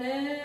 Și